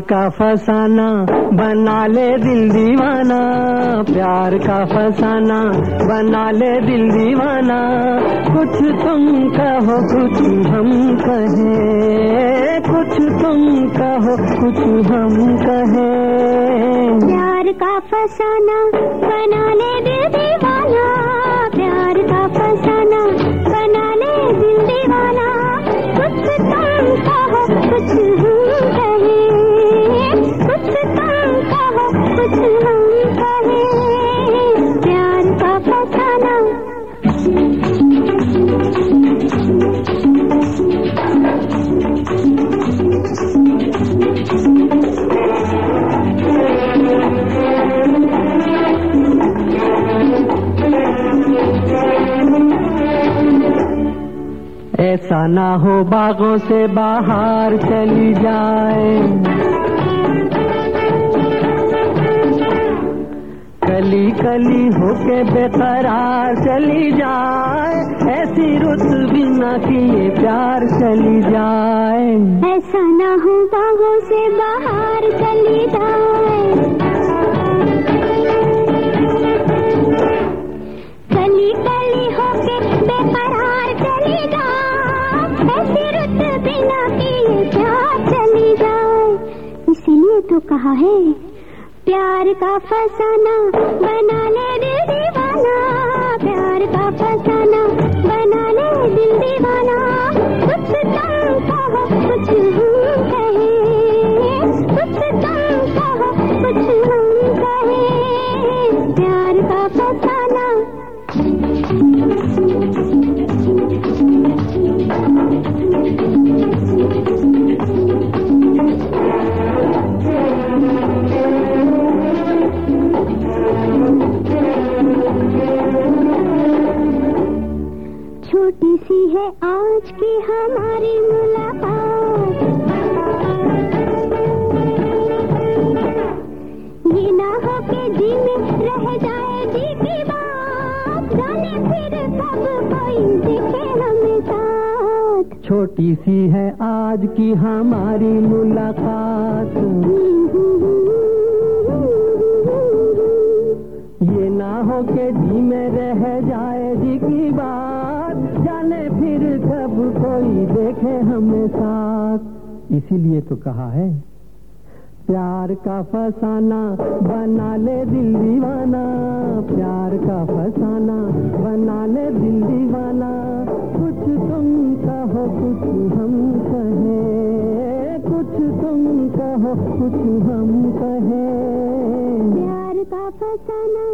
का फसाना, बना ले दिल दीवाना। प्यार का फसाना, बना ले दिल दीवाना। कुछ तुम कहो, कुछ हम कहे। कुछ तुम कहो, कुछ हम कहे। प्यार का फसाना, बना ले दिल दीवाना। प्यार का फसाना ऐसा ना हो बागों से बाहर चली जाए। कली कली होके बेकरार चली जाए। ऐसी रुत बिना किए प्यार चली जाए। ऐसा ना हो बाहों से बाहर चली जाए। कली कली होके बेकरार तो कहा है? प्यार का फसाना बना ले दिल दीवाना। प्यार का फसाना बना ले दिल दीवाना। कुछ कहो, कुछ छोटी सी है आज की हमारी मुलाकात। ये ना हो के जी में रह जाए जी की बात, जाने फिर कब कोई दिखे हमें साथ। छोटी सी है आज की हमारी मुलाकात। ये ना हो के जी में रह जाए जी की बात। कोई देखे हमें साथ। इसीलिए तो कहा है प्यार का फसाना बना ले दिल दीवाना। प्यार का फसाना बना ले दिल दीवाना। कुछ तुम कहो कुछ हम कहे। कुछ तुम कहो कुछ हम कहे। प्यार का फसाना